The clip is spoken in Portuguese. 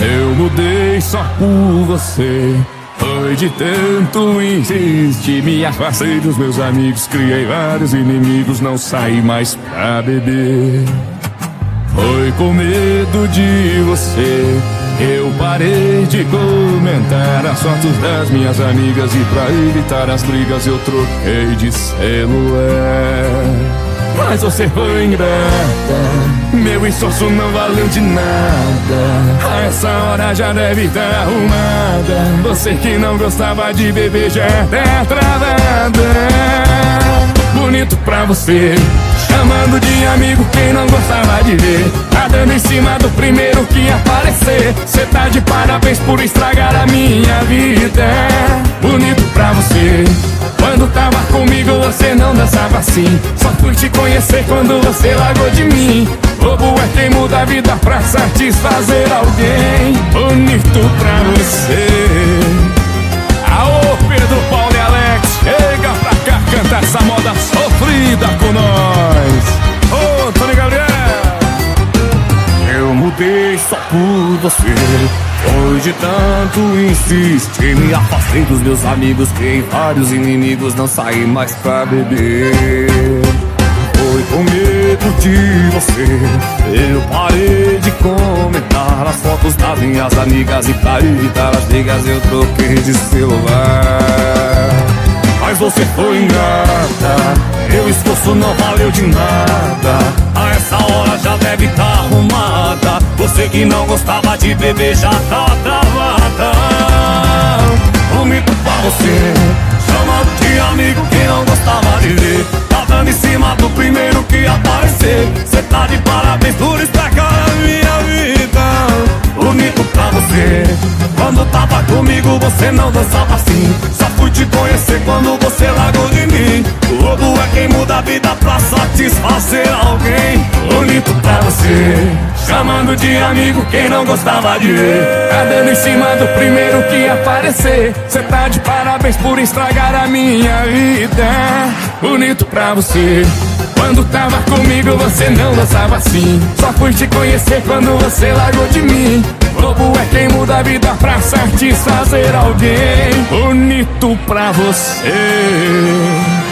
Eu mudei só por você. Foi de tanto insistir, me afastei dos meus amigos, criei vários inimigos, não saí mais pra beber. Foi com medo de você. Eu parei de comentar as fotos das minhas amigas e pra evitar as brigas eu troquei de celular. Mas você foi ingrata Meu esforço não valeu de nada. A essa hora já deve estar tá arrumada. Você que não gostava de beber já tá travada. Bonito pra você. Chamando de amigo quem não gostava de ver. Tá dando em cima do primeiro que aparecer. Cê tá de parabéns por estragar a minha vida. Bonito pra você. Quando tava comigo você não dançava assim. Só fui te conhecer quando você largou de mim Bobo é quem muda a vida pra satisfazer alguém. Bonito pra você. Aô Pedro, Paulo e Alex Chega pra cá, canta essa moda sofrida com nós. Ô Tony Gabriel. Eu mudei só por você. Foi de tanto insistir, me afastei dos meus amigos, criei vários inimigos, não saí mais pra beber. Foi com medo de você, eu parei de comentar as fotos das minhas amigas e pra evitar as brigas eu troquei de celular. Mas você foi ingrata, meu esforço não valeu de nada. A essa hora já deve estar tá arrumada. Você que não gostava de beber já tá travada Vomito pra você Chamando de amigo que você não dançava assim Só fui te conhecer quando você largou de mim. O lobo é quem muda a vida pra satisfazer alguém. Bonito pra você Chamando de amigo quem não gostava de ver. Tá dando em cima do primeiro que aparecer. Cê tá de parabéns por estragar a minha vida. Bonito pra você. Quando tava comigo você não dançava assim. Só fui te conhecer quando você largou de mim Lobo é quem muda a vida pra satisfazer alguém. Bonito pra você